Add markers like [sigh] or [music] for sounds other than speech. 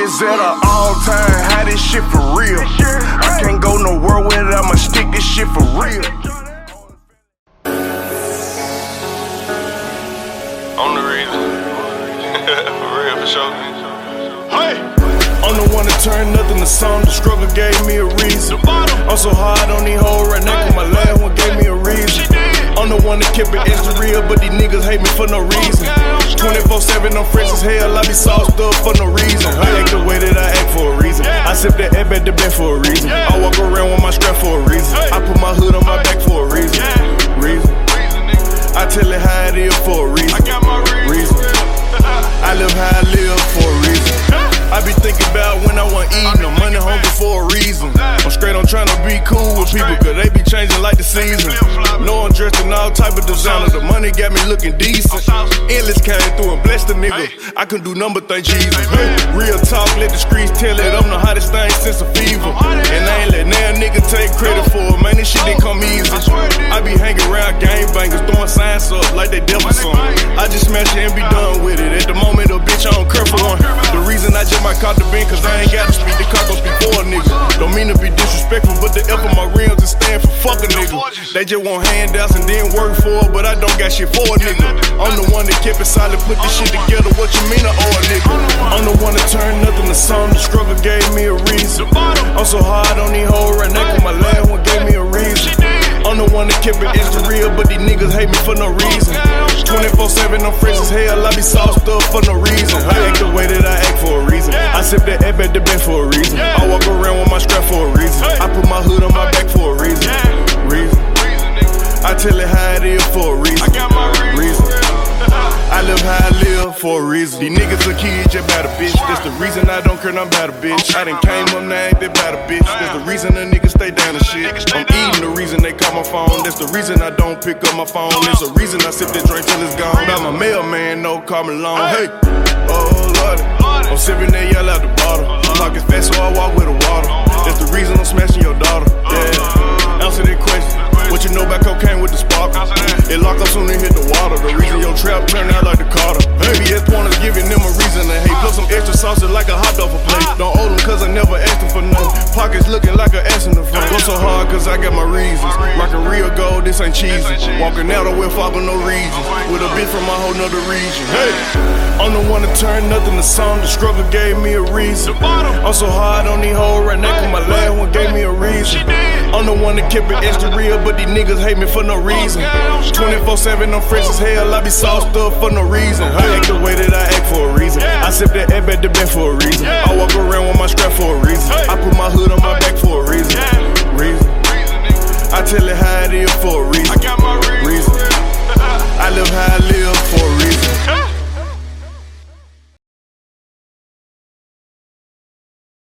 is at an all time high, this shit for real. I can't go nowhere with it, I'ma stick this shit for real. On the reason. [laughs] for real, for sure. Hey! I'm the one that turned nothing to something. The struggle gave me a reason. I'm so hard on these hoes right now, cause my last one gave me a reason. I'm the one that kept it extra real, but these niggas hate me for no reason. 24 7, I'm fresh as hell, I be sauced up for no reason. I act the way that I act for a reason. I sip that air back the bed for a reason. I walk around with my strap for a reason. I put my hood on my back for a reason. Reason. I tell it how it is for a reason. I got my reason. I live how I live for a reason. I be thinking about when I want eating. I'm money trying to be cool with people, cause they be changing like the season. Know I'm dressed in all type of designer. The money got me looking decent. Endless came through and blessed the nigga. I can do number thank Jesus. Real talk, let the streets tell it. I'm the hottest thing since a fever. And I ain't let now nigga take credit for it. Man, this shit didn't come easy. I be hanging around gang bangers, throwing signs up like they devil song. I just smash it and be done with it. At the moment, a bitch, I don't care for one. The reason I just might caught the bin, cause I ain't got rims is stand for fuck a nigga. They just want handouts and then work for it, but I don't got shit for a nigga. I'm the one that kept it solid, put this shit together. What you mean, I owe a nigga? I'm the one that turned nothing to something. The struggle gave me a reason. I'm so hard on these hoes right now, cause my last one gave me a reason. I'm the one that kept it extra real, but these niggas hate me for no reason. 24 7, I'm fresh as hell, I be sauced up for no reason. I act the way that I act for a reason. Tell it how it is for a reason. I got my reason. I live how I live for a reason. These niggas are kids, just about a bitch. That's the reason I don't care nothing about a bitch. I done came up now, ain't that about a bitch. That's the reason the niggas stay down and shit. I'm eating the reason they call my phone. That's the reason I don't pick up my phone. There's a reason I sip that drink till it's gone. About my mailman, no call me long. Hey, oh lordy. I'm sipping that yell out the bottle. It lock up soon and hit the water. The reason your trap turn out like the Carter. Maybe it's point is giving them a reason to hate. Plus some extra sauce like a hot dog for plate. Don't owe them cause I never asked them for nothing. Pockets looking like an ass in the front. Go so hard cause I got my reasons. Rockin' real gold, this ain't cheesy. Walking out of with for no reasons. With a bitch from my whole nother region. Hey, I'm the one that turned nothing to something. The struggle gave me a reason. I'm so hard on these hoes wanna keep it extra real, but these niggas hate me for no reason. 24 7, I'm fresh as hell, I be sauced up for no reason. I act the way that I act for a reason. I sip that app at the bed for a reason. I walk around with my strap for a reason. I put my hood on my back for a reason. Reason. I tell it how it is for a reason. I got my reason. I live how I live.